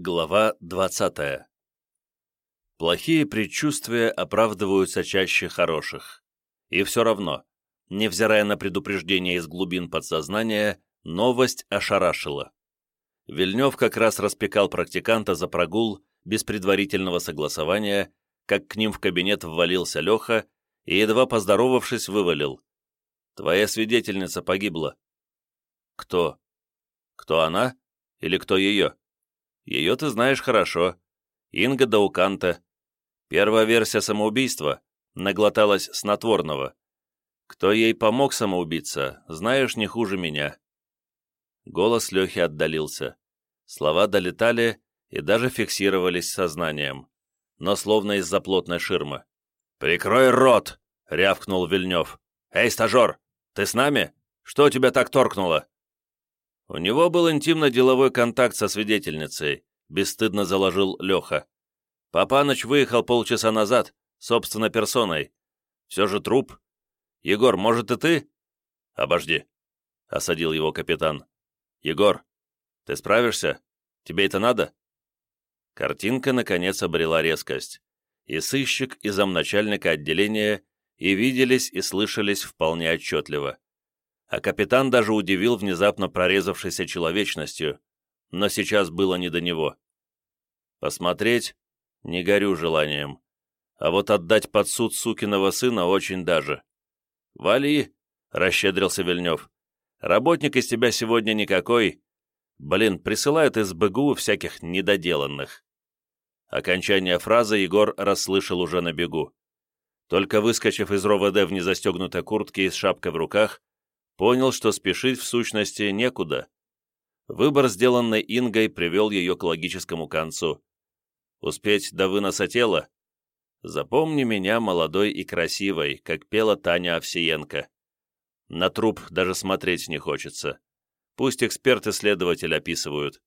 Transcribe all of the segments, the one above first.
Глава 20. Плохие предчувствия оправдываются чаще хороших. И все равно, невзирая на предупреждение из глубин подсознания, новость ошарашила. Вильнев как раз распекал практиканта за прогул без предварительного согласования, как к ним в кабинет ввалился Леха и, едва поздоровавшись, вывалил. «Твоя свидетельница погибла». «Кто? Кто она? Или кто ее?» Ее ты знаешь хорошо. Инга Дауканта. Первая версия самоубийства. Наглоталась снотворного. Кто ей помог самоубиться, знаешь не хуже меня». Голос Лехи отдалился. Слова долетали и даже фиксировались сознанием, но словно из-за плотной ширмы. «Прикрой рот!» — рявкнул Вильнев. «Эй, стажер, ты с нами? Что тебя так торкнуло?» У него был интимно-деловой контакт со свидетельницей, бесстыдно заложил Леха. Папаныч выехал полчаса назад, собственно персоной. Все же труп. Егор, может и ты? Обожди, осадил его капитан. Егор, ты справишься? Тебе это надо? Картинка, наконец, обрела резкость. И сыщик, и замначальника отделения и виделись, и слышались вполне отчетливо а капитан даже удивил внезапно прорезавшейся человечностью, но сейчас было не до него. Посмотреть не горю желанием, а вот отдать под суд сукиного сына очень даже. «Вали!» — расщедрился Вильнев. «Работник из тебя сегодня никакой. Блин, присылают из БГУ всяких недоделанных». Окончание фразы Егор расслышал уже на бегу. Только выскочив из РОВД в незастегнутой куртке и с шапкой в руках, понял, что спешить в сущности некуда. Выбор, сделанный Ингой, привел ее к логическому концу. Успеть до выноса тела? Запомни меня молодой и красивой, как пела Таня Овсиенко. На труп даже смотреть не хочется. Пусть эксперты-следователь описывают.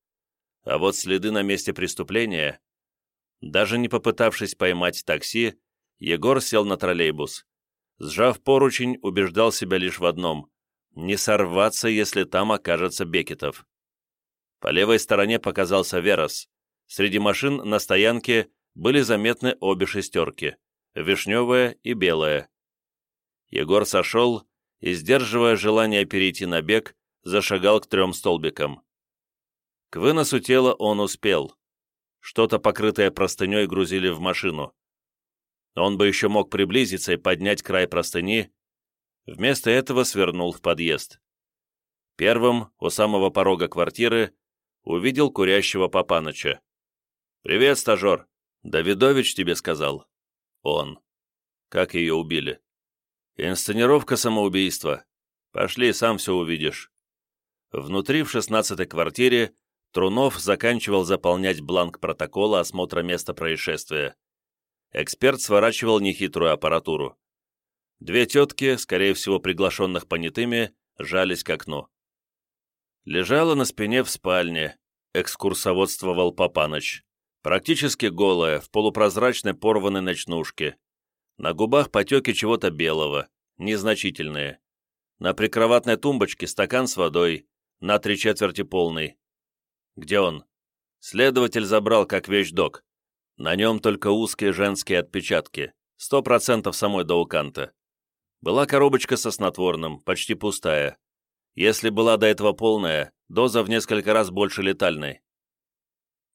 А вот следы на месте преступления... Даже не попытавшись поймать такси, Егор сел на троллейбус. Сжав поручень, убеждал себя лишь в одном не сорваться, если там окажется Бекетов. По левой стороне показался Верос. Среди машин на стоянке были заметны обе шестерки, вишневая и белая. Егор сошел и, сдерживая желание перейти на бег, зашагал к трем столбикам. К выносу тела он успел. Что-то, покрытое простыней, грузили в машину. Он бы еще мог приблизиться и поднять край простыни, Вместо этого свернул в подъезд. Первым, у самого порога квартиры, увидел курящего Папаныча. «Привет, стажер! Давидович тебе сказал?» «Он. Как ее убили?» «Инсценировка самоубийства. Пошли, сам все увидишь». Внутри, в шестнадцатой квартире, Трунов заканчивал заполнять бланк протокола осмотра места происшествия. Эксперт сворачивал нехитрую аппаратуру. Две тетки, скорее всего приглашенных понятыми, жались к окну. Лежала на спине в спальне, экскурсоводствовал Папаныч. Практически голая, в полупрозрачной порванной ночнушке. На губах потеки чего-то белого, незначительные. На прикроватной тумбочке стакан с водой, на три четверти полный. Где он? Следователь забрал как вещдок. На нем только узкие женские отпечатки. Сто процентов самой Дауканта. Была коробочка со снотворным, почти пустая. Если была до этого полная, доза в несколько раз больше летальной.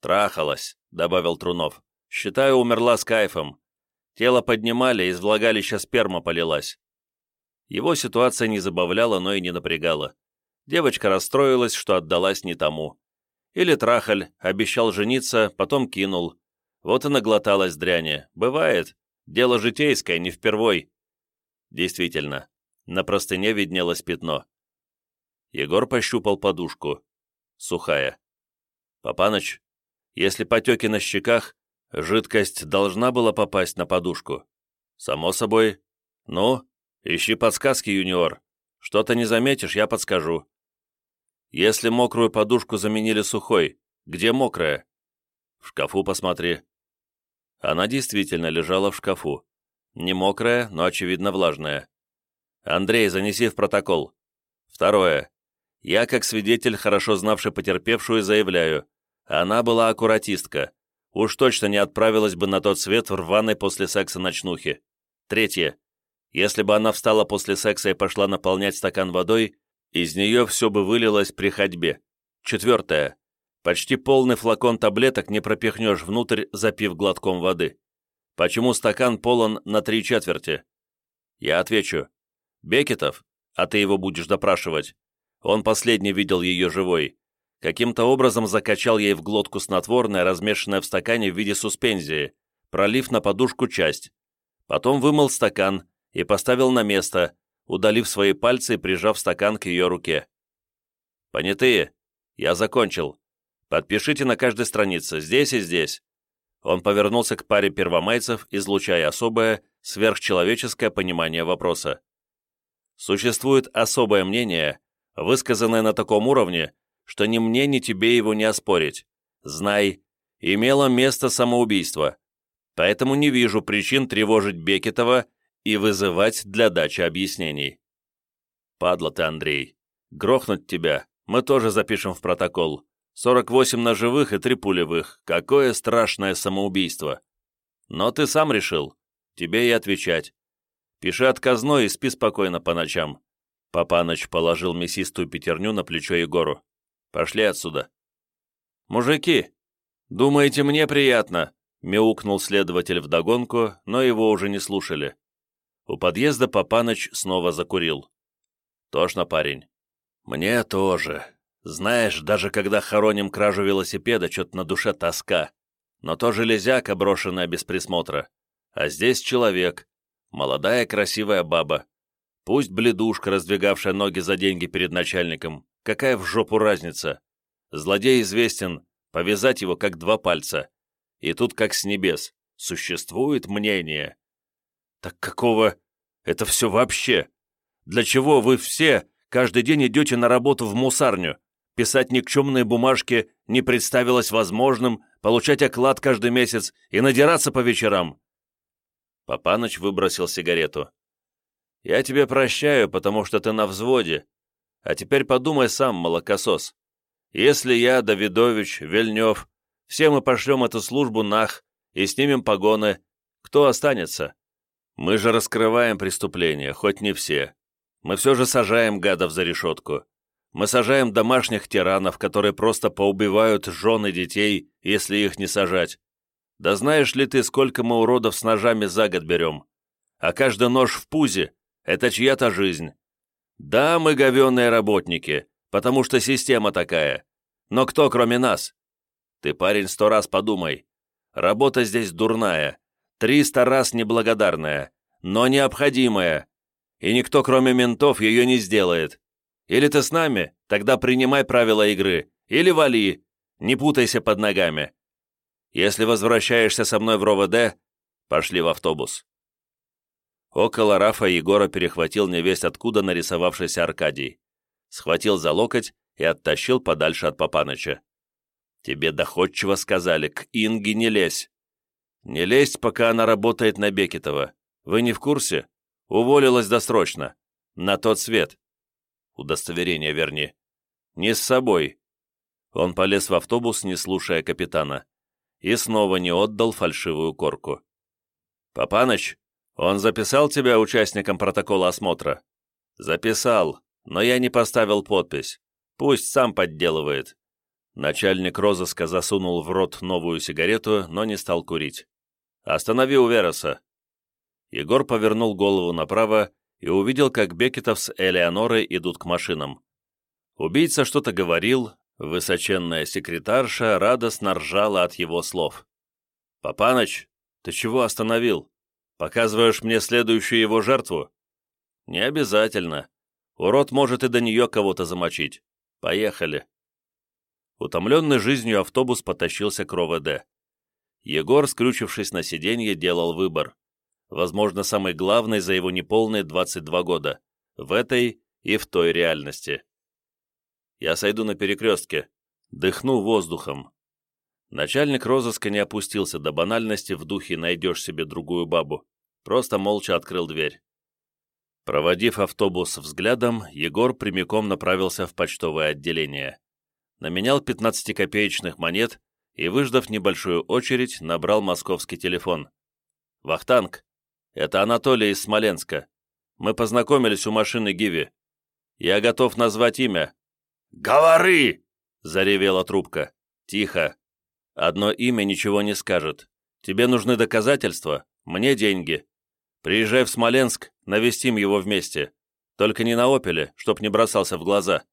«Трахалась», — добавил Трунов. «Считаю, умерла с кайфом. Тело поднимали, из влагалища сперма полилась». Его ситуация не забавляла, но и не напрягала. Девочка расстроилась, что отдалась не тому. Или трахаль, обещал жениться, потом кинул. Вот и наглоталась дряни. Бывает. Дело житейское, не впервой. Действительно, на простыне виднелось пятно. Егор пощупал подушку. Сухая. «Папаныч, если потеки на щеках, жидкость должна была попасть на подушку?» «Само собой. Ну, ищи подсказки, юниор. Что-то не заметишь, я подскажу». «Если мокрую подушку заменили сухой, где мокрая?» «В шкафу посмотри». Она действительно лежала в шкафу. Не мокрая, но, очевидно, влажная. Андрей, занеси в протокол. Второе. Я, как свидетель, хорошо знавший потерпевшую, заявляю. Она была аккуратистка. Уж точно не отправилась бы на тот свет в рваной после секса ночнухи. Третье. Если бы она встала после секса и пошла наполнять стакан водой, из нее все бы вылилось при ходьбе. Четвертое. Почти полный флакон таблеток не пропихнешь внутрь, запив глотком воды. Почему стакан полон на три четверти? Я отвечу. Бекетов, а ты его будешь допрашивать. Он последний видел ее живой. Каким-то образом закачал ей в глотку снотворное, размешанное в стакане в виде суспензии, пролив на подушку часть. Потом вымыл стакан и поставил на место, удалив свои пальцы и прижав стакан к ее руке. «Понятые, я закончил. Подпишите на каждой странице, здесь и здесь». Он повернулся к паре первомайцев, излучая особое, сверхчеловеческое понимание вопроса. Существует особое мнение, высказанное на таком уровне, что ни мне, ни тебе его не оспорить. Знай, имело место самоубийство, поэтому не вижу причин тревожить Бекетова и вызывать для дачи объяснений. Падла ты, Андрей. Грохнуть тебя мы тоже запишем в протокол. 48 ножевых и 3 пулевых. Какое страшное самоубийство. Но ты сам решил. Тебе и отвечать. Пиши отказной и спи спокойно по ночам. Папаныч положил мясистую пятерню на плечо Егору. Пошли отсюда. Мужики, думаете, мне приятно? Мяукнул следователь вдогонку, но его уже не слушали. У подъезда Папаныч снова закурил. Тошно, парень. Мне тоже. Знаешь, даже когда хороним кражу велосипеда, что-то на душе тоска. Но то железяка, брошенная без присмотра. А здесь человек. Молодая красивая баба. Пусть бледушка, раздвигавшая ноги за деньги перед начальником. Какая в жопу разница? Злодей известен, повязать его как два пальца. И тут как с небес. Существует мнение. Так какого... Это все вообще? Для чего вы все каждый день идете на работу в мусарню? Писать никчемные бумажки не представилось возможным, получать оклад каждый месяц и надираться по вечерам. Папаныч выбросил сигарету. «Я тебе прощаю, потому что ты на взводе. А теперь подумай сам, молокосос. Если я, Давидович, Вельнев, все мы пошлем эту службу нах и снимем погоны, кто останется? Мы же раскрываем преступления, хоть не все. Мы все же сажаем гадов за решетку. Мы сажаем домашних тиранов, которые просто поубивают жен и детей, если их не сажать. Да знаешь ли ты, сколько мы уродов с ножами за год берем? А каждый нож в пузе — это чья-то жизнь. Да, мы говенные работники, потому что система такая. Но кто, кроме нас? Ты, парень, сто раз подумай. Работа здесь дурная, Триста раз неблагодарная, но необходимая, и никто, кроме ментов, ее не сделает. Или ты с нами, тогда принимай правила игры, или вали, не путайся под ногами. Если возвращаешься со мной в РОВД, пошли в автобус». Около Рафа Егора перехватил невесть откуда нарисовавшийся Аркадий, схватил за локоть и оттащил подальше от Папаныча. «Тебе доходчиво сказали, к Инге не лезь. «Не лезть, пока она работает на Бекетова. Вы не в курсе? Уволилась досрочно. На тот свет. Удостоверение верни. Не с собой». Он полез в автобус, не слушая капитана. И снова не отдал фальшивую корку. «Папаныч, он записал тебя участником протокола осмотра?» «Записал, но я не поставил подпись. Пусть сам подделывает». Начальник розыска засунул в рот новую сигарету, но не стал курить. «Останови у Вероса!» Егор повернул голову направо и увидел, как Бекетов с Элеонорой идут к машинам. Убийца что-то говорил, высоченная секретарша радостно ржала от его слов. «Папаныч, ты чего остановил? Показываешь мне следующую его жертву?» «Не обязательно. Урод может и до нее кого-то замочить. Поехали». Утомленный жизнью автобус потащился к РОВД. Егор, скрючившись на сиденье, делал выбор. Возможно, самый главный за его неполные 22 года. В этой и в той реальности. Я сойду на перекрестке. Дыхну воздухом. Начальник розыска не опустился до банальности в духе «найдешь себе другую бабу». Просто молча открыл дверь. Проводив автобус взглядом, Егор прямиком направился в почтовое отделение. Наменял 15-копеечных монет и, выждав небольшую очередь, набрал московский телефон. «Вахтанг, это Анатолий из Смоленска. Мы познакомились у машины Гиви. Я готов назвать имя». «Говори!» — заревела трубка. «Тихо. Одно имя ничего не скажет. Тебе нужны доказательства, мне деньги. Приезжай в Смоленск, навестим его вместе. Только не на «Опеле», чтоб не бросался в глаза».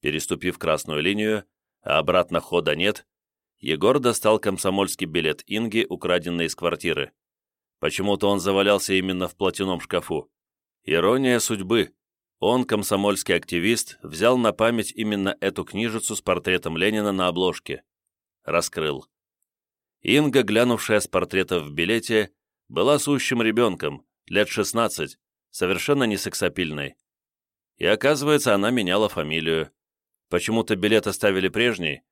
Переступив красную линию, а обратно хода нет, Егор достал комсомольский билет Инги, украденный из квартиры. Почему-то он завалялся именно в платяном шкафу. Ирония судьбы. Он, комсомольский активист, взял на память именно эту книжицу с портретом Ленина на обложке. Раскрыл. Инга, глянувшая с портрета в билете, была сущим ребенком, лет 16, совершенно не сексапильной. И оказывается, она меняла фамилию. Почему-то билет оставили прежний,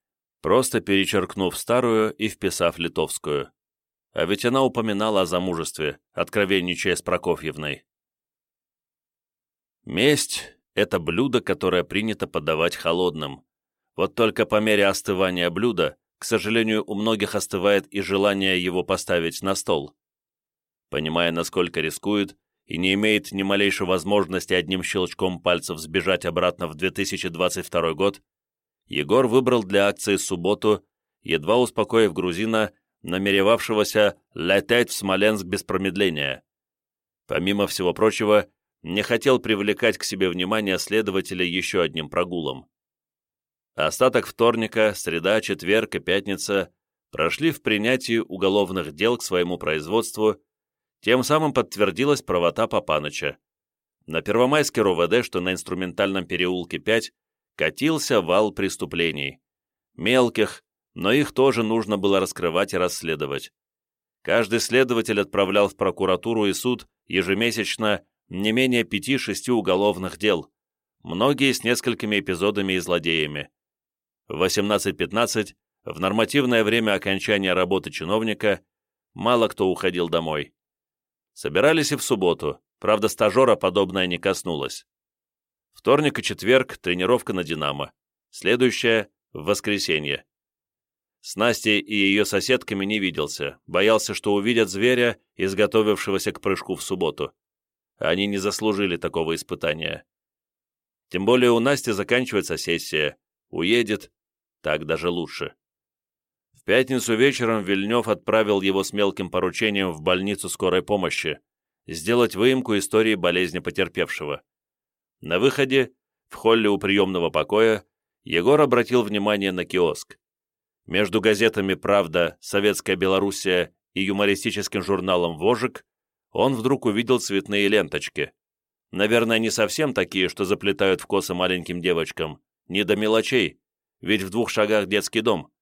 просто перечеркнув старую и вписав литовскую. А ведь она упоминала о замужестве, откровенничая с Прокофьевной. Месть — это блюдо, которое принято подавать холодным. Вот только по мере остывания блюда, к сожалению, у многих остывает и желание его поставить на стол. Понимая, насколько рискует, и не имеет ни малейшей возможности одним щелчком пальцев сбежать обратно в 2022 год, Егор выбрал для акции субботу, едва успокоив грузина, намеревавшегося лететь в Смоленск без промедления. Помимо всего прочего, не хотел привлекать к себе внимание следователя еще одним прогулом. Остаток вторника, среда, четверг и пятница прошли в принятии уголовных дел к своему производству тем самым подтвердилась правота Папаныча. На Первомайской РОВД, что на инструментальном переулке 5, катился вал преступлений. Мелких, но их тоже нужно было раскрывать и расследовать. Каждый следователь отправлял в прокуратуру и суд ежемесячно не менее пяти-шести уголовных дел, многие с несколькими эпизодами и злодеями. В 18.15, в нормативное время окончания работы чиновника, мало кто уходил домой. Собирались и в субботу, правда, стажера подобное не коснулось. Вторник и четверг – тренировка на «Динамо». Следующая – в воскресенье. С Настей и ее соседками не виделся, боялся, что увидят зверя, изготовившегося к прыжку в субботу. Они не заслужили такого испытания. Тем более у Насти заканчивается сессия, уедет, так даже лучше. В пятницу вечером Вильнев отправил его с мелким поручением в больницу скорой помощи сделать выемку истории болезни потерпевшего. На выходе, в холле у приемного покоя, Егор обратил внимание на киоск. Между газетами «Правда», «Советская Белоруссия» и юмористическим журналом «Вожик» он вдруг увидел цветные ленточки. Наверное, не совсем такие, что заплетают в косы маленьким девочкам, не до мелочей, ведь в двух шагах детский дом.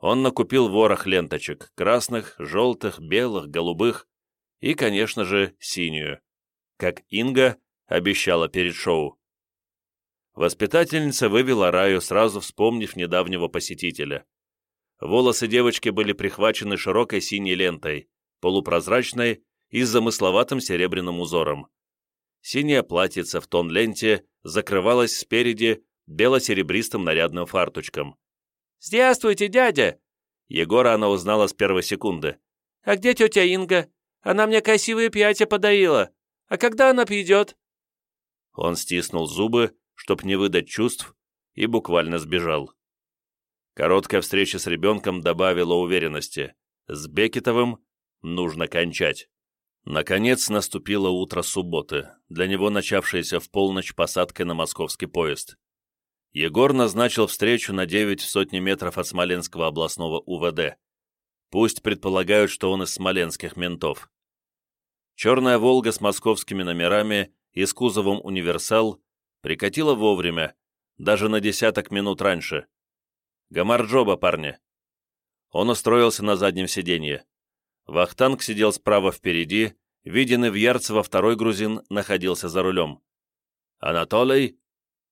Он накупил ворох ленточек, красных, желтых, белых, голубых и, конечно же, синюю, как Инга обещала перед шоу. Воспитательница вывела Раю, сразу вспомнив недавнего посетителя. Волосы девочки были прихвачены широкой синей лентой, полупрозрачной и с замысловатым серебряным узором. Синее платьице в тон ленте закрывалось спереди бело-серебристым нарядным фарточком. «Здравствуйте, дядя!» Егора она узнала с первой секунды. «А где тетя Инга? Она мне красивые пятя подарила. А когда она придет?» Он стиснул зубы, чтоб не выдать чувств, и буквально сбежал. Короткая встреча с ребенком добавила уверенности. С Бекетовым нужно кончать. Наконец наступило утро субботы, для него начавшееся в полночь посадкой на московский поезд. Егор назначил встречу на 9 сотни метров от Смоленского областного УВД. Пусть предполагают, что он из смоленских ментов. Черная «Волга» с московскими номерами и с кузовом «Универсал» прикатила вовремя, даже на десяток минут раньше. Гамарджоба, парни. Он устроился на заднем сиденье. Вахтанг сидел справа впереди, виденный в Ярцево второй грузин находился за рулем. «Анатолий?»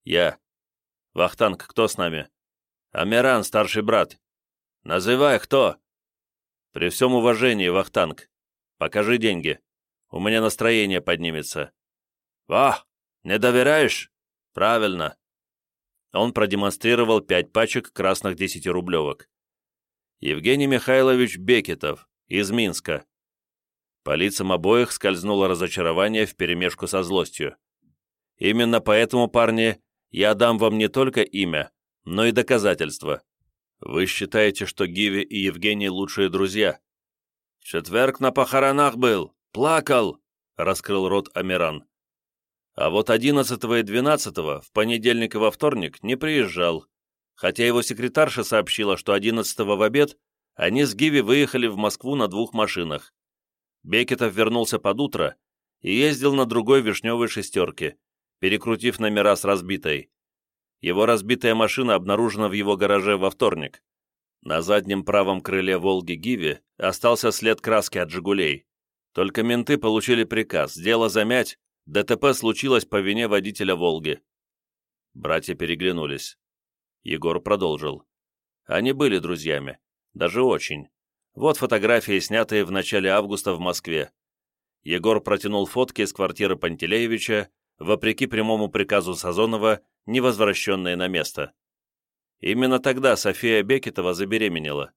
«Я». «Вахтанг, кто с нами?» «Амиран, старший брат». «Называй, кто?» «При всем уважении, Вахтанг. Покажи деньги. У меня настроение поднимется». «Вах, не доверяешь?» «Правильно». Он продемонстрировал пять пачек красных десятирублевок. Евгений Михайлович Бекетов, из Минска. По лицам обоих скользнуло разочарование вперемешку со злостью. Именно поэтому, парни, я дам вам не только имя, но и доказательства. Вы считаете, что Гиви и Евгений лучшие друзья? Четверг на похоронах был, плакал, раскрыл рот Амиран. А вот 11 и 12 в понедельник и во вторник не приезжал, хотя его секретарша сообщила, что 11 в обед они с Гиви выехали в Москву на двух машинах. Бекетов вернулся под утро и ездил на другой вишневой шестерке, перекрутив номера с разбитой. Его разбитая машина обнаружена в его гараже во вторник. На заднем правом крыле «Волги» Гиви остался след краски от «Жигулей». Только менты получили приказ, дело замять, ДТП случилось по вине водителя «Волги». Братья переглянулись. Егор продолжил. Они были друзьями. Даже очень. Вот фотографии, снятые в начале августа в Москве. Егор протянул фотки из квартиры Пантелеевича, вопреки прямому приказу Сазонова, не возвращенные на место. Именно тогда София Бекетова забеременела.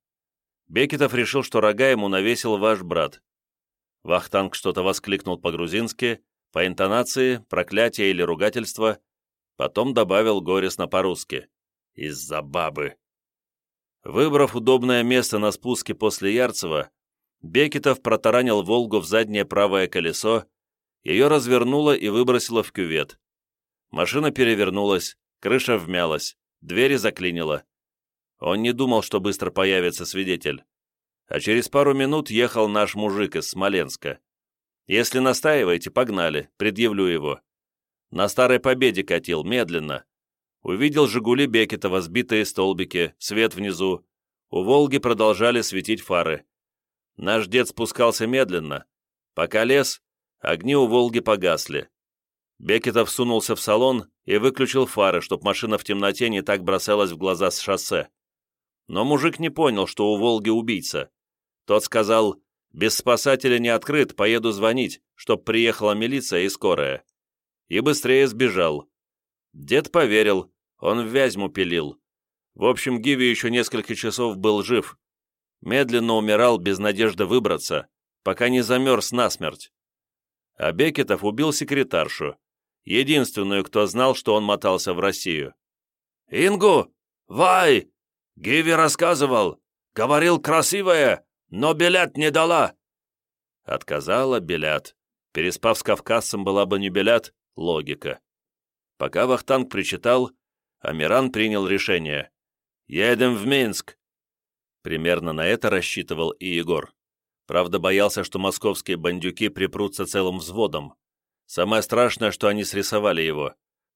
Бекетов решил, что рога ему навесил ваш брат. Вахтанг что-то воскликнул по-грузински, по интонации, проклятие или ругательство, потом добавил горестно по-русски. «Из-за бабы». Выбрав удобное место на спуске после Ярцева, Бекетов протаранил «Волгу» в заднее правое колесо, ее развернуло и выбросило в кювет. Машина перевернулась, крыша вмялась, двери заклинило. Он не думал, что быстро появится свидетель. А через пару минут ехал наш мужик из Смоленска. Если настаиваете, погнали, предъявлю его. На Старой Победе катил, медленно. Увидел «Жигули» Бекетова, сбитые столбики, свет внизу. У «Волги» продолжали светить фары. Наш дед спускался медленно. Пока лес, огни у «Волги» погасли. Бекетов сунулся в салон и выключил фары, чтоб машина в темноте не так бросалась в глаза с шоссе. Но мужик не понял, что у «Волги» убийца. Тот сказал, «Без спасателя не открыт, поеду звонить, чтоб приехала милиция и скорая». И быстрее сбежал. Дед поверил, он в Вязьму пилил. В общем, Гиви еще несколько часов был жив. Медленно умирал без надежды выбраться, пока не замерз насмерть. А Бекетов убил секретаршу, единственную, кто знал, что он мотался в Россию. «Ингу! Вай! Гиви рассказывал! Говорил красивая, но билет не дала!» Отказала билет. Переспав с кавказцем была бы не билет, логика. Пока Вахтанг причитал, Амиран принял решение. «Едем в Минск!» Примерно на это рассчитывал и Егор. Правда, боялся, что московские бандюки припрутся целым взводом. Самое страшное, что они срисовали его.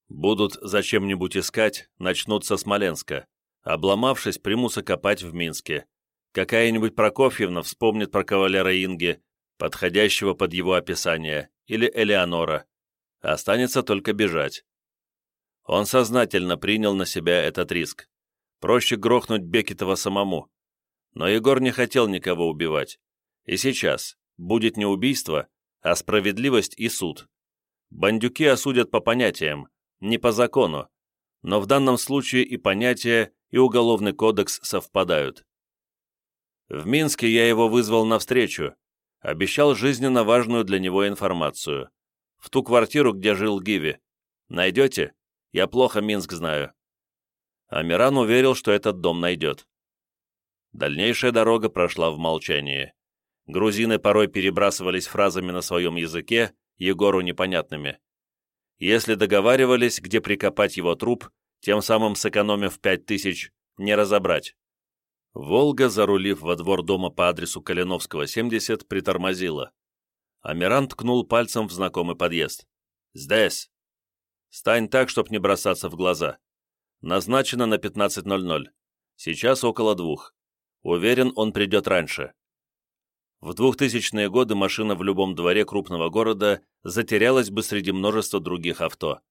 Будут зачем-нибудь искать, начнут со Смоленска. Обломавшись, примутся копать в Минске. Какая-нибудь Прокофьевна вспомнит про кавалера Инги, подходящего под его описание, или Элеонора. Останется только бежать. Он сознательно принял на себя этот риск. Проще грохнуть Бекетова самому. Но Егор не хотел никого убивать. И сейчас будет не убийство, а справедливость и суд. Бандюки осудят по понятиям, не по закону, но в данном случае и понятия, и уголовный кодекс совпадают. В Минске я его вызвал навстречу, обещал жизненно важную для него информацию. В ту квартиру, где жил Гиви. Найдете? Я плохо Минск знаю. Амиран уверил, что этот дом найдет. Дальнейшая дорога прошла в молчании. Грузины порой перебрасывались фразами на своем языке, Егору непонятными. Если договаривались, где прикопать его труп, тем самым сэкономив пять тысяч, не разобрать. «Волга», зарулив во двор дома по адресу Калиновского, 70, притормозила. Амиран ткнул пальцем в знакомый подъезд. «Здесь!» «Стань так, чтоб не бросаться в глаза. Назначено на 15.00. Сейчас около двух. Уверен, он придет раньше. В 2000-е годы машина в любом дворе крупного города затерялась бы среди множества других авто.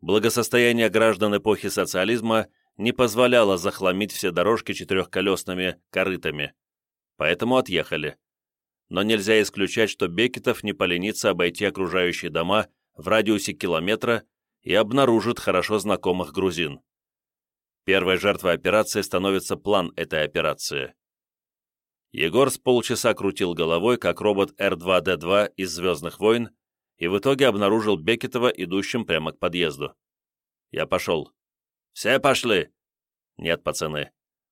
Благосостояние граждан эпохи социализма не позволяло захламить все дорожки четырехколесными корытами. Поэтому отъехали. Но нельзя исключать, что Бекетов не поленится обойти окружающие дома в радиусе километра и обнаружит хорошо знакомых грузин. Первой жертвой операции становится план этой операции. Егор с полчаса крутил головой, как робот Р-2-Д2 из «Звездных войн», и в итоге обнаружил Бекетова идущим прямо к подъезду. Я пошел. «Все пошли!» «Нет, пацаны.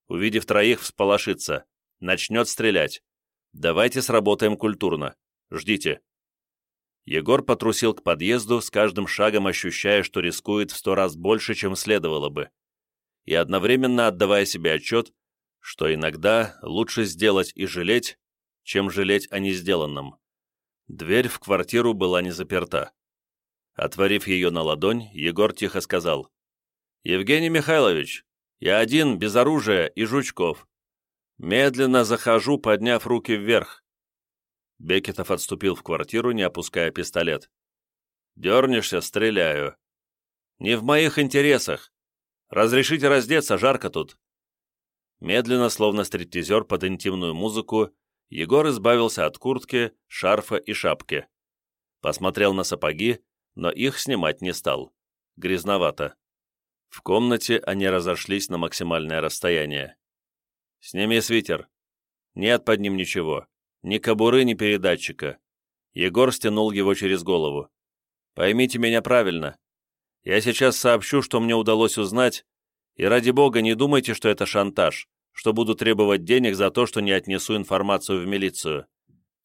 Увидев троих, всполошится. Начнет стрелять. Давайте сработаем культурно. Ждите». Егор потрусил к подъезду, с каждым шагом ощущая, что рискует в сто раз больше, чем следовало бы, и одновременно отдавая себе отчет, что иногда лучше сделать и жалеть, чем жалеть о несделанном. Дверь в квартиру была не заперта. Отворив ее на ладонь, Егор тихо сказал, «Евгений Михайлович, я один, без оружия и жучков. Медленно захожу, подняв руки вверх». Бекетов отступил в квартиру, не опуская пистолет. «Дернешься, стреляю». «Не в моих интересах. Разрешите раздеться, жарко тут». Медленно, словно стриптизер под интимную музыку, Егор избавился от куртки, шарфа и шапки. Посмотрел на сапоги, но их снимать не стал. Грязновато. В комнате они разошлись на максимальное расстояние. «Сними свитер». «Нет под ним ничего. Ни кобуры, ни передатчика». Егор стянул его через голову. «Поймите меня правильно. Я сейчас сообщу, что мне удалось узнать, и ради бога не думайте, что это шантаж что буду требовать денег за то, что не отнесу информацию в милицию.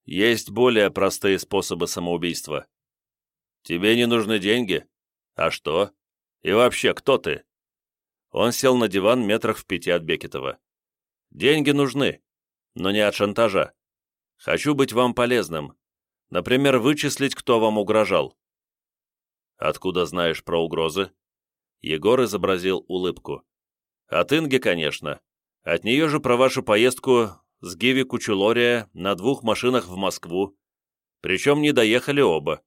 Есть более простые способы самоубийства. Тебе не нужны деньги? А что? И вообще, кто ты? Он сел на диван метрах в пяти от Бекетова. Деньги нужны, но не от шантажа. Хочу быть вам полезным. Например, вычислить, кто вам угрожал. Откуда знаешь про угрозы? Егор изобразил улыбку. От Инги, конечно. От нее же про вашу поездку с Гиви Кучулория на двух машинах в Москву. Причем не доехали оба.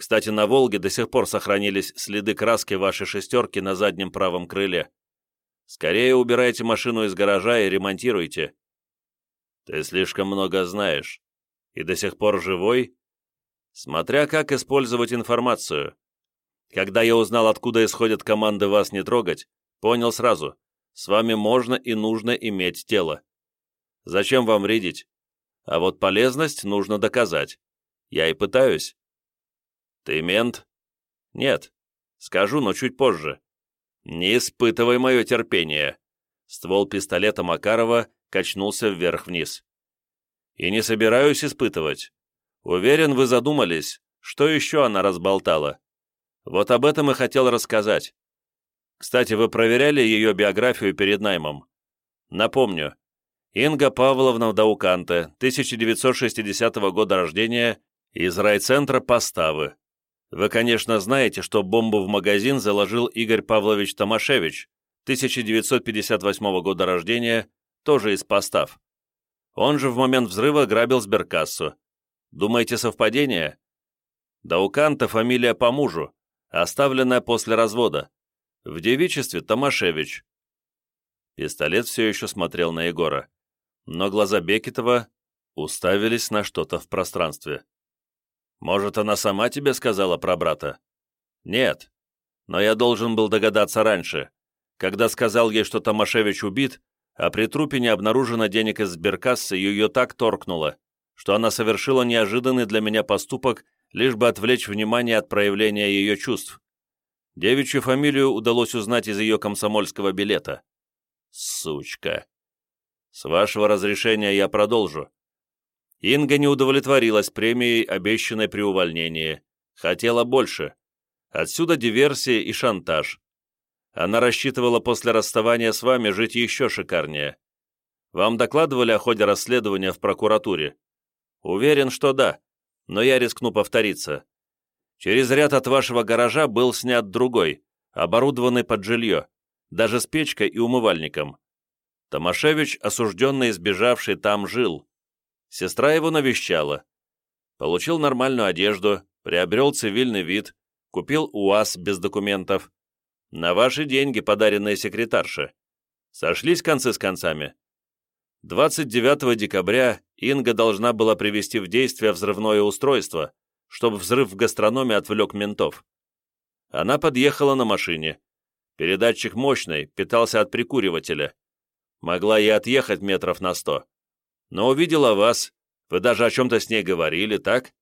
Кстати, на «Волге» до сих пор сохранились следы краски вашей шестерки на заднем правом крыле. Скорее убирайте машину из гаража и ремонтируйте. Ты слишком много знаешь. И до сих пор живой? Смотря как использовать информацию. Когда я узнал, откуда исходят команды вас не трогать, понял сразу — с вами можно и нужно иметь тело. Зачем вам вредить? А вот полезность нужно доказать. Я и пытаюсь. Ты мент? Нет. Скажу, но чуть позже. Не испытывай мое терпение. Ствол пистолета Макарова качнулся вверх-вниз. И не собираюсь испытывать. Уверен, вы задумались, что еще она разболтала. Вот об этом и хотел рассказать. Кстати, вы проверяли ее биографию перед наймом? Напомню, Инга Павловна Дауканте, 1960 года рождения, из райцентра Поставы. Вы, конечно, знаете, что бомбу в магазин заложил Игорь Павлович Томашевич, 1958 года рождения, тоже из Постав. Он же в момент взрыва грабил сберкассу. Думаете, совпадение? Дауканта фамилия по мужу, оставленная после развода. В девичестве Томашевич. Пистолет все еще смотрел на Егора, но глаза Бекетова уставились на что-то в пространстве. «Может, она сама тебе сказала про брата?» «Нет, но я должен был догадаться раньше, когда сказал ей, что Томашевич убит, а при трупе не обнаружено денег из сберкассы, ее так торкнуло, что она совершила неожиданный для меня поступок, лишь бы отвлечь внимание от проявления ее чувств. Девичью фамилию удалось узнать из ее комсомольского билета. Сучка. С вашего разрешения я продолжу. Инга не удовлетворилась премией, обещанной при увольнении. Хотела больше. Отсюда диверсия и шантаж. Она рассчитывала после расставания с вами жить еще шикарнее. Вам докладывали о ходе расследования в прокуратуре? Уверен, что да, но я рискну повториться. Через ряд от вашего гаража был снят другой, оборудованный под жилье, даже с печкой и умывальником. Томашевич, осужденный сбежавший, там жил. Сестра его навещала. Получил нормальную одежду, приобрел цивильный вид, купил УАЗ без документов. На ваши деньги, подаренные секретарше. Сошлись концы с концами. 29 декабря Инга должна была привести в действие взрывное устройство, чтобы взрыв в гастрономе отвлек ментов. Она подъехала на машине. Передатчик мощный, питался от прикуривателя. Могла и отъехать метров на сто. Но увидела вас. Вы даже о чем-то с ней говорили, так?»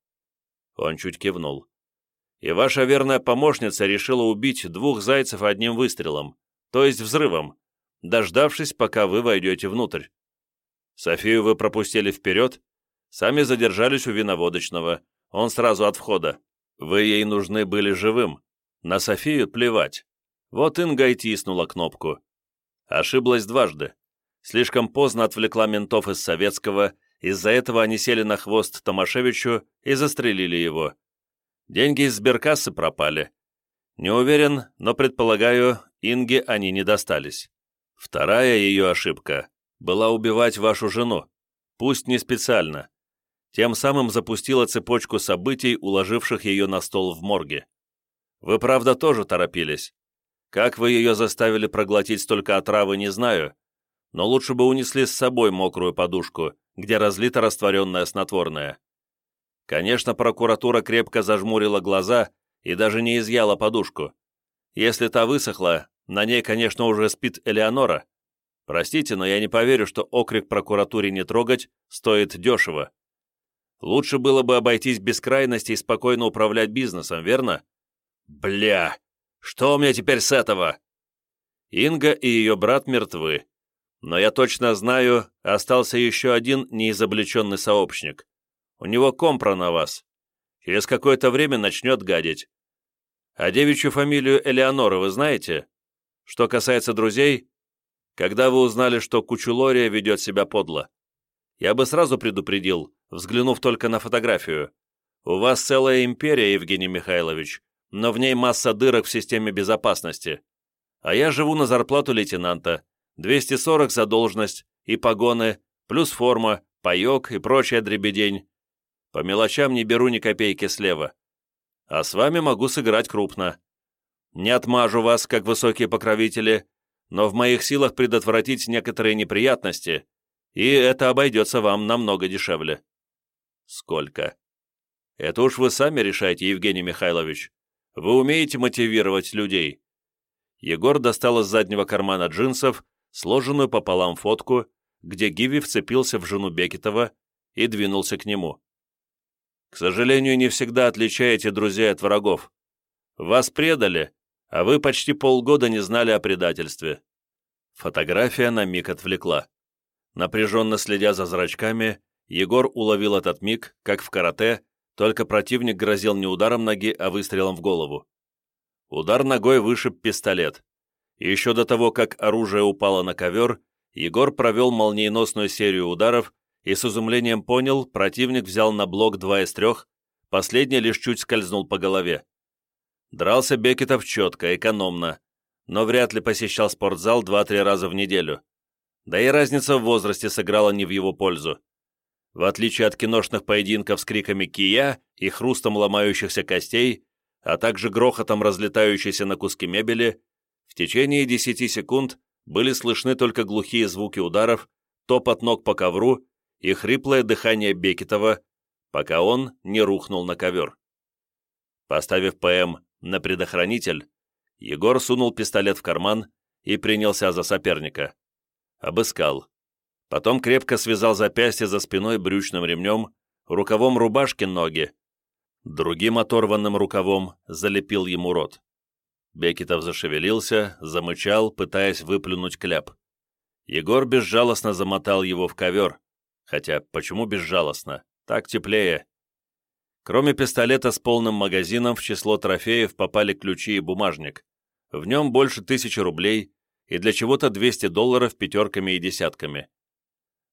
Он чуть кивнул. «И ваша верная помощница решила убить двух зайцев одним выстрелом, то есть взрывом, дождавшись, пока вы войдете внутрь. Софию вы пропустили вперед, сами задержались у виноводочного, он сразу от входа. Вы ей нужны были живым. На Софию плевать. Вот Инга и тиснула кнопку. Ошиблась дважды. Слишком поздно отвлекла ментов из Советского, из-за этого они сели на хвост Томашевичу и застрелили его. Деньги из сберкассы пропали. Не уверен, но предполагаю, Инге они не достались. Вторая ее ошибка была убивать вашу жену, пусть не специально. Тем самым запустила цепочку событий, уложивших ее на стол в морге. Вы, правда, тоже торопились. Как вы ее заставили проглотить столько отравы, не знаю, но лучше бы унесли с собой мокрую подушку, где разлито растворенное снотворное. Конечно, прокуратура крепко зажмурила глаза и даже не изъяла подушку. Если та высохла, на ней, конечно, уже спит Элеонора. Простите, но я не поверю, что окрик прокуратуре не трогать стоит дешево. Лучше было бы обойтись без крайности и спокойно управлять бизнесом, верно? Бля! Что у меня теперь с этого? Инга и ее брат мертвы. Но я точно знаю, остался еще один неизобличенный сообщник. У него компра на вас. Через какое-то время начнет гадить. А девичью фамилию Элеонора вы знаете? Что касается друзей, когда вы узнали, что Кучулория ведет себя подло? Я бы сразу предупредил, взглянув только на фотографию. У вас целая империя, Евгений Михайлович, но в ней масса дырок в системе безопасности. А я живу на зарплату лейтенанта, 240 за должность и погоны, плюс форма, паек и прочая дребедень. По мелочам не беру ни копейки слева. А с вами могу сыграть крупно. Не отмажу вас, как высокие покровители, но в моих силах предотвратить некоторые неприятности, и это обойдется вам намного дешевле». «Сколько?» «Это уж вы сами решайте, Евгений Михайлович. Вы умеете мотивировать людей». Егор достал из заднего кармана джинсов сложенную пополам фотку, где Гиви вцепился в жену Бекетова и двинулся к нему. «К сожалению, не всегда отличаете друзей от врагов. Вас предали, а вы почти полгода не знали о предательстве». Фотография на миг отвлекла. Напряженно следя за зрачками, Егор уловил этот миг, как в карате, только противник грозил не ударом ноги, а выстрелом в голову. Удар ногой вышиб пистолет. Еще до того, как оружие упало на ковер, Егор провел молниеносную серию ударов и с изумлением понял, противник взял на блок два из трех, последний лишь чуть скользнул по голове. Дрался Бекетов четко, экономно, но вряд ли посещал спортзал два-три раза в неделю. Да и разница в возрасте сыграла не в его пользу. В отличие от киношных поединков с криками «Кия» и хрустом ломающихся костей, а также грохотом разлетающейся на куски мебели, течение десяти секунд были слышны только глухие звуки ударов, топот ног по ковру и хриплое дыхание Бекетова, пока он не рухнул на ковер. Поставив ПМ на предохранитель, Егор сунул пистолет в карман и принялся за соперника. Обыскал. Потом крепко связал запястье за спиной брючным ремнем, рукавом рубашки ноги. Другим оторванным рукавом залепил ему рот. Бекетов зашевелился, замычал, пытаясь выплюнуть кляп. Егор безжалостно замотал его в ковер. Хотя, почему безжалостно? Так теплее. Кроме пистолета с полным магазином, в число трофеев попали ключи и бумажник. В нем больше тысячи рублей и для чего-то 200 долларов пятерками и десятками.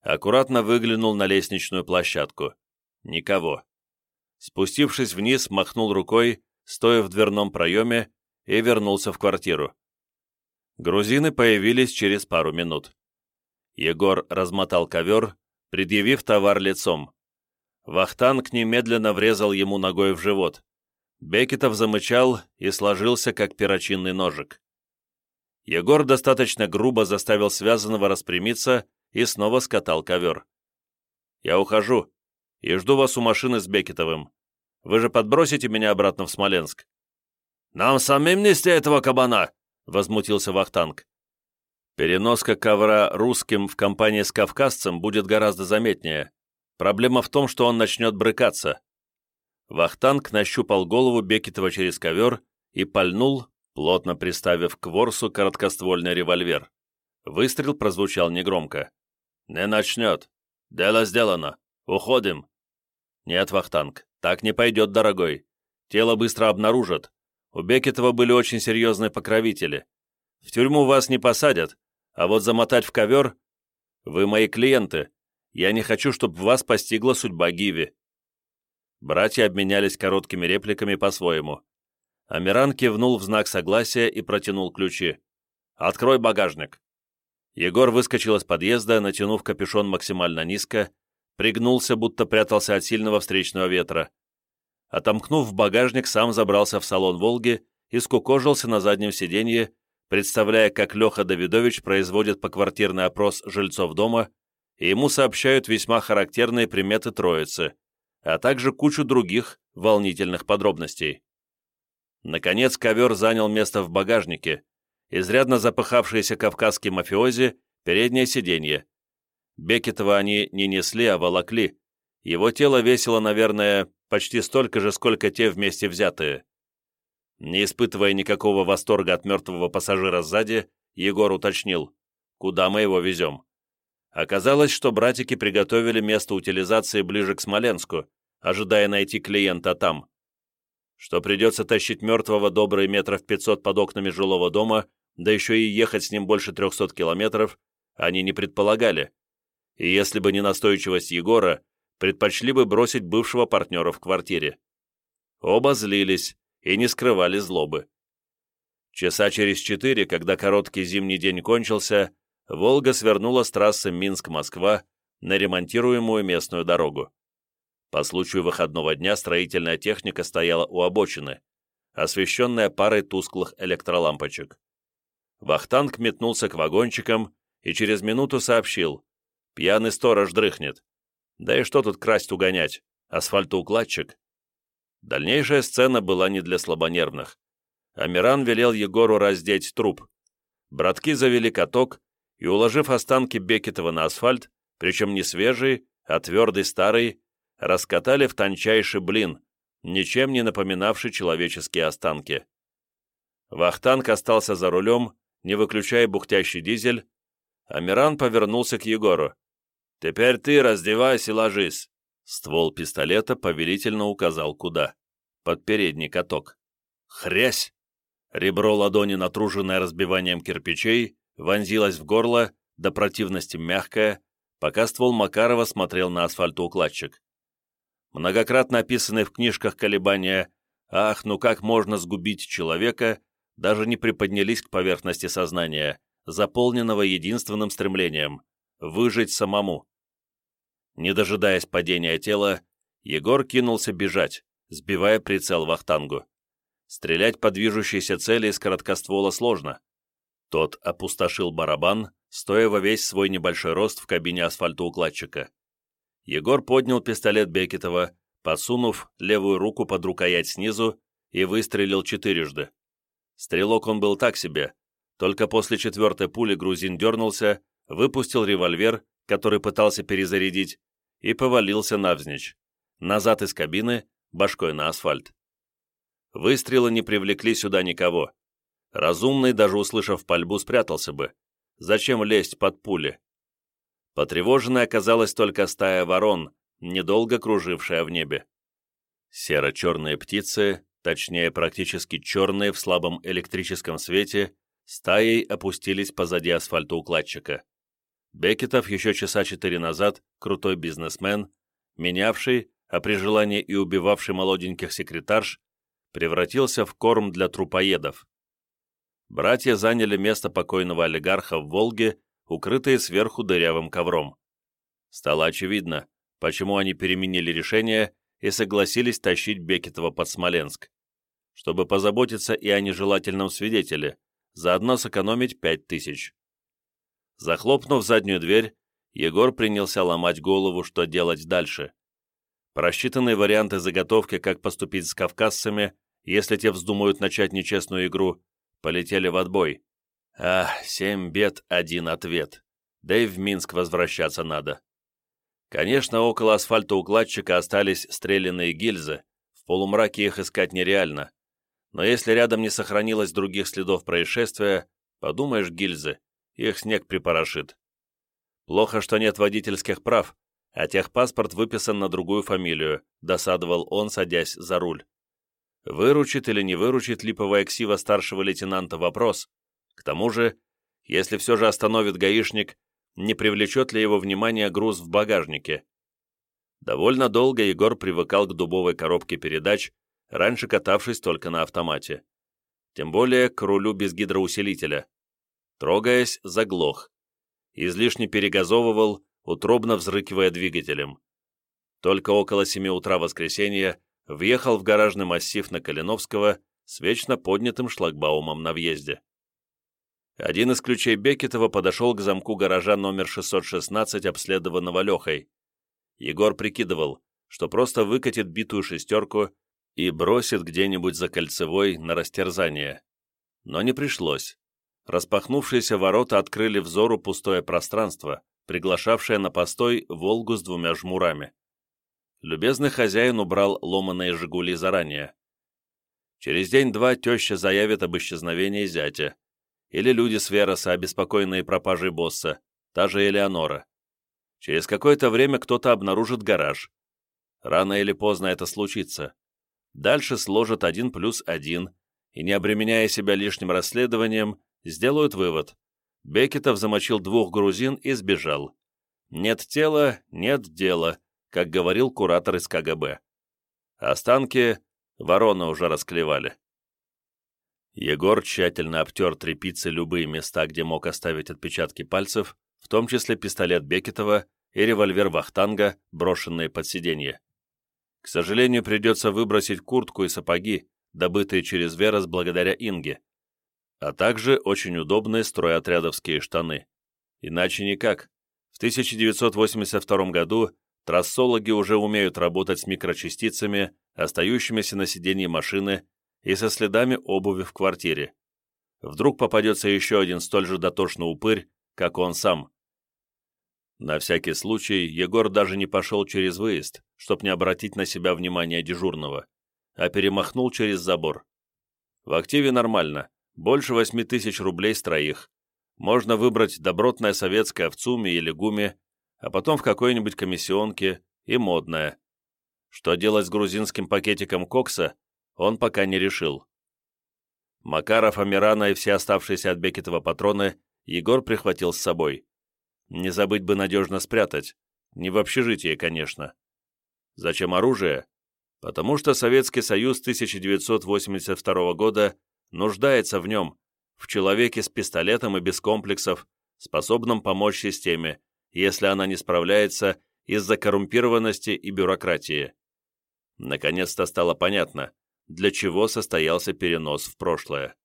Аккуратно выглянул на лестничную площадку. Никого. Спустившись вниз, махнул рукой, стоя в дверном проеме, и вернулся в квартиру. Грузины появились через пару минут. Егор размотал ковер, предъявив товар лицом. Вахтанг немедленно врезал ему ногой в живот. Бекетов замычал и сложился, как перочинный ножик. Егор достаточно грубо заставил связанного распрямиться и снова скатал ковер. «Я ухожу и жду вас у машины с Бекетовым. Вы же подбросите меня обратно в Смоленск?» «Нам самим нести этого кабана!» — возмутился Вахтанг. Переноска ковра русским в компании с кавказцем будет гораздо заметнее. Проблема в том, что он начнет брыкаться. Вахтанг нащупал голову Бекетова через ковер и пальнул, плотно приставив к ворсу короткоствольный револьвер. Выстрел прозвучал негромко. «Не начнет. Дело сделано. Уходим». «Нет, Вахтанг, так не пойдет, дорогой. Тело быстро обнаружат. У Бекетова были очень серьезные покровители. В тюрьму вас не посадят, а вот замотать в ковер... Вы мои клиенты. Я не хочу, чтобы вас постигла судьба Гиви». Братья обменялись короткими репликами по-своему. Амиран кивнул в знак согласия и протянул ключи. «Открой багажник». Егор выскочил из подъезда, натянув капюшон максимально низко, пригнулся, будто прятался от сильного встречного ветра. Отомкнув багажник, сам забрался в салон «Волги» и скукожился на заднем сиденье, представляя, как Леха Давидович производит поквартирный опрос жильцов дома, и ему сообщают весьма характерные приметы троицы, а также кучу других волнительных подробностей. Наконец ковер занял место в багажнике, изрядно запыхавшиеся кавказские мафиози, переднее сиденье. Бекетова они не несли, а волокли. Его тело весило, наверное, почти столько же, сколько те вместе взятые. Не испытывая никакого восторга от мертвого пассажира сзади, Егор уточнил, куда мы его везем. Оказалось, что братики приготовили место утилизации ближе к Смоленску, ожидая найти клиента там. Что придется тащить мертвого добрые метров 500 под окнами жилого дома, да еще и ехать с ним больше 300 километров, они не предполагали. И если бы не настойчивость Егора, предпочли бы бросить бывшего партнера в квартире. Оба злились, и не скрывали злобы. Часа через четыре, когда короткий зимний день кончился, «Волга» свернула с трассы Минск-Москва на ремонтируемую местную дорогу. По случаю выходного дня строительная техника стояла у обочины, освещенная парой тусклых электролампочек. Вахтанг метнулся к вагончикам и через минуту сообщил. «Пьяный сторож дрыхнет. Да и что тут красть угонять? Асфальтоукладчик. Дальнейшая сцена была не для слабонервных. Амиран велел Егору раздеть труп. Братки завели каток и, уложив останки Бекетова на асфальт, причем не свежий, а твердый старый, раскатали в тончайший блин, ничем не напоминавший человеческие останки. Вахтанг остался за рулем, не выключая бухтящий дизель. Амиран повернулся к Егору. «Теперь ты раздевайся и ложись. Ствол пистолета повелительно указал куда. Под передний каток. Хрясь! Ребро ладони, натруженное разбиванием кирпичей, вонзилось в горло, до противности мягкое, пока ствол Макарова смотрел на асфальтоукладчик. Многократно описанные в книжках колебания «Ах, ну как можно сгубить человека» даже не приподнялись к поверхности сознания, заполненного единственным стремлением — выжить самому. Не дожидаясь падения тела, Егор кинулся бежать, сбивая прицел вахтангу. Стрелять по движущейся цели из короткоствола сложно. Тот опустошил барабан, стоя во весь свой небольшой рост в кабине асфальтоукладчика. Егор поднял пистолет Бекетова, посунув левую руку под рукоять снизу и выстрелил четырежды. Стрелок он был так себе, только после четвертой пули грузин дернулся, выпустил револьвер, который пытался перезарядить, и повалился навзничь, назад из кабины, башкой на асфальт. Выстрелы не привлекли сюда никого. Разумный, даже услышав пальбу, спрятался бы. Зачем лезть под пули? Потревоженной оказалась только стая ворон, недолго кружившая в небе. Серо-черные птицы, точнее практически черные в слабом электрическом свете, стаей опустились позади асфальтоукладчика. Бекетов еще часа четыре назад, крутой бизнесмен, менявший, а при желании и убивавший молоденьких секретарш, превратился в корм для трупоедов. Братья заняли место покойного олигарха в «Волге», укрытые сверху дырявым ковром. Стало очевидно, почему они переменили решение и согласились тащить Бекетова под Смоленск, чтобы позаботиться и о нежелательном свидетеле, заодно сэкономить пять тысяч. Захлопнув заднюю дверь, Егор принялся ломать голову, что делать дальше. Просчитанные варианты заготовки, как поступить с кавказцами, если те вздумают начать нечестную игру, полетели в отбой. А, семь бед, один ответ. Да и в Минск возвращаться надо. Конечно, около асфальтоукладчика остались стрелянные гильзы, в полумраке их искать нереально. Но если рядом не сохранилось других следов происшествия, подумаешь, гильзы, их снег припорошит. Плохо, что нет водительских прав, а техпаспорт выписан на другую фамилию, досадовал он, садясь за руль. Выручит или не выручит липовая ксива старшего лейтенанта вопрос. К тому же, если все же остановит гаишник, не привлечет ли его внимание груз в багажнике. Довольно долго Егор привыкал к дубовой коробке передач, раньше катавшись только на автомате. Тем более к рулю без гидроусилителя. Трогаясь, заглох. Излишне перегазовывал, утробно взрыкивая двигателем. Только около семи утра воскресенья въехал в гаражный массив на Калиновского с вечно поднятым шлагбаумом на въезде. Один из ключей Бекетова подошел к замку гаража номер 616, обследованного Лехой. Егор прикидывал, что просто выкатит битую шестерку и бросит где-нибудь за кольцевой на растерзание. Но не пришлось. Распахнувшиеся ворота открыли взору пустое пространство, приглашавшее на постой «Волгу» с двумя жмурами. Любезный хозяин убрал ломаные «Жигули» заранее. Через день-два теща заявит об исчезновении зятя. Или люди с Вероса, обеспокоенные пропажей босса, та же Элеонора. Через какое-то время кто-то обнаружит гараж. Рано или поздно это случится. Дальше сложат один плюс один, и, не обременяя себя лишним расследованием, сделают вывод. Бекетов замочил двух грузин и сбежал. Нет тела, нет дела, как говорил куратор из КГБ. Останки ворона уже расклевали. Егор тщательно обтер тряпицей любые места, где мог оставить отпечатки пальцев, в том числе пистолет Бекетова и револьвер Вахтанга, брошенные под сиденье. К сожалению, придется выбросить куртку и сапоги, добытые через Верос благодаря Инге, а также очень удобные стройотрядовские штаны. Иначе никак. В 1982 году трассологи уже умеют работать с микрочастицами, остающимися на сиденье машины и со следами обуви в квартире. Вдруг попадется еще один столь же дотошный упырь, как он сам. На всякий случай Егор даже не пошел через выезд, чтоб не обратить на себя внимание дежурного, а перемахнул через забор. В активе нормально, больше восьми тысяч рублей с троих. Можно выбрать добротное советское в ЦУМе или ГУМе, а потом в какой-нибудь комиссионке и модное. Что делать с грузинским пакетиком кокса, он пока не решил. Макаров, Амирана и все оставшиеся от Бекетова патроны Егор прихватил с собой. Не забыть бы надежно спрятать. Не в общежитии, конечно. Зачем оружие? Потому что Советский Союз 1982 года нуждается в нем, в человеке с пистолетом и без комплексов, способном помочь системе, если она не справляется из-за коррумпированности и бюрократии. Наконец-то стало понятно, для чего состоялся перенос в прошлое.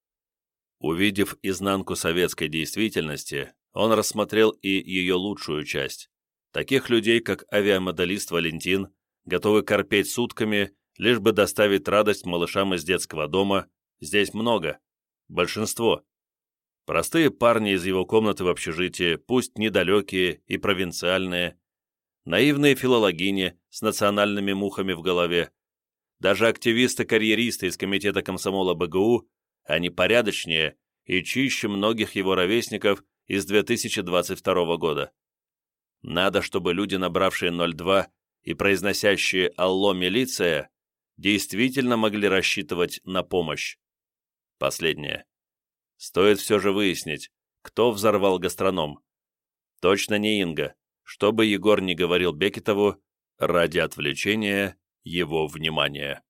Увидев изнанку советской действительности, он рассмотрел и ее лучшую часть. Таких людей, как авиамоделист Валентин, готовый корпеть сутками, лишь бы доставить радость малышам из детского дома, здесь много. Большинство. Простые парни из его комнаты в общежитии, пусть недалекие и провинциальные, наивные филологини с национальными мухами в голове, даже активисты-карьеристы из комитета комсомола БГУ, они порядочнее и чище многих его ровесников из 2022 года. Надо, чтобы люди, набравшие 02 и произносящие «Алло, милиция», действительно могли рассчитывать на помощь. Последнее. Стоит все же выяснить, кто взорвал гастроном. Точно не Инга, что бы Егор не говорил Бекетову, ради отвлечения его внимания.